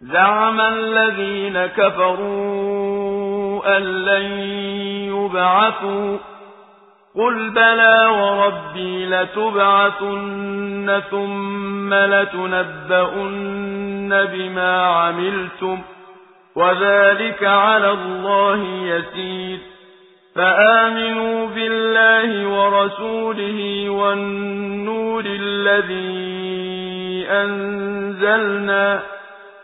زعم الذين كفروا أن لن يبعثوا. قل بلى وربي لتبعثن ثم لتنبؤن بما عملتم وذلك على الله يسير. فآمنوا بالله ورسوله والنور الذي أنزلنا